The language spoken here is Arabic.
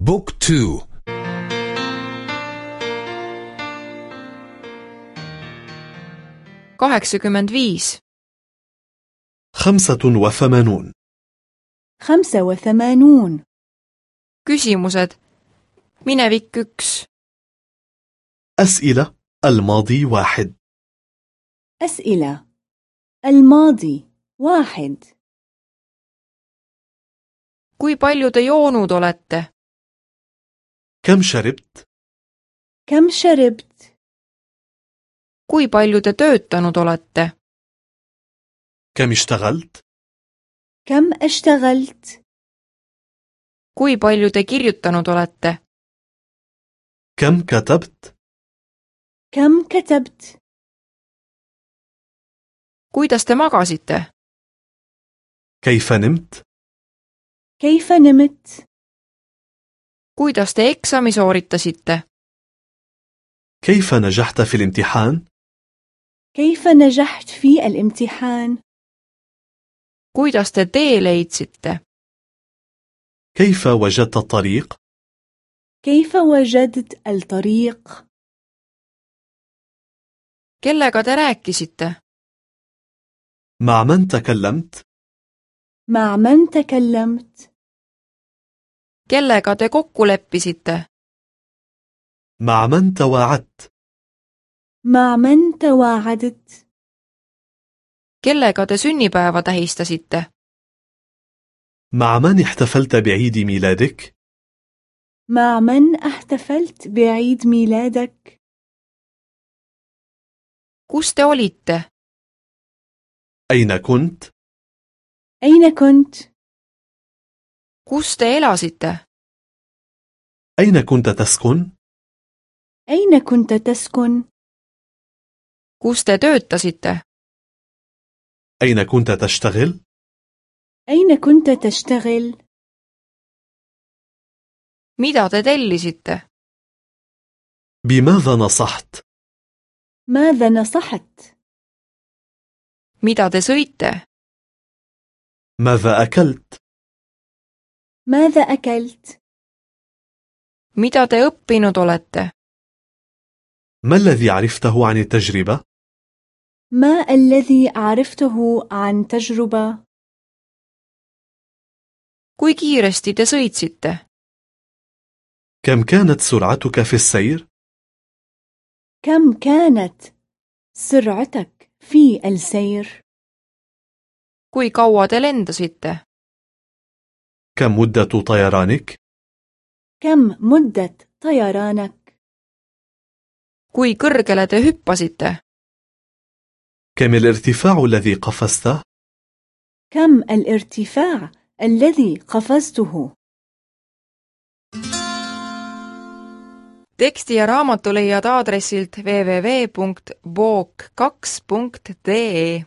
Book two. Kaheksakümmend viis. خمسة وثمانون. خمسة وثمانون. Küsimused minevik üks. أسئلة. الماضي واحد. أسئلة. الماضي واحد. Kui palju te joonud olete? كم شربت؟ كم شربت kui palju te töötanud olete كم اشتغلت؟ كم اشتغلت kui palju te kirjutanud olete كم كتبت؟ كم كتبت kuidas te magasite كيف نمت؟ كيف نمت Kuidas te eksami sooritasite كيف نجحت في الامتحان؟ كيف نجحت في الامتحان kuidas te tee leidsite كيف وجدت الطريق؟ كيف وجدت الطريق kellega te rääkisite مع من تكلمت؟ مع من تكلمت kellega te kokku leppisite مع من تواعدت؟ مع من تواعدت kellega te sünnipäeva tähistasite مع من احتفلت بعيد ميلادك؟ مع من احتفلت بعيد ميلادك kus te olite أين كنت؟ أين كنت Kus te elasite أين كنت تسكن؟ أين كنت تسكن kus te töötasite أين كنت تشتغل؟ أين كنت تشتغل mida te tellisite بماذا نصحت؟ ماذا نصحت mida te sõite ماذا أكلت؟ ماذا أكلت؟ mida te õppinud olete? ما الذي عرفته عن التجربة؟ ما الذي عرفته عن تجربة؟ Kui kiiresti te sõitsite? كم كانت سرعتك في السير؟ كم كانت سرعتك في السير؟ Kui kaua te lendasite? كم مدة طيرانك؟ كم مدة طيرانك kui kõrgele te hüppasite كم الارتفاع الذي قفزته؟ كم الارتفاع الذي قفزته teksti ja raamatu leiad aadressilt www.book2.de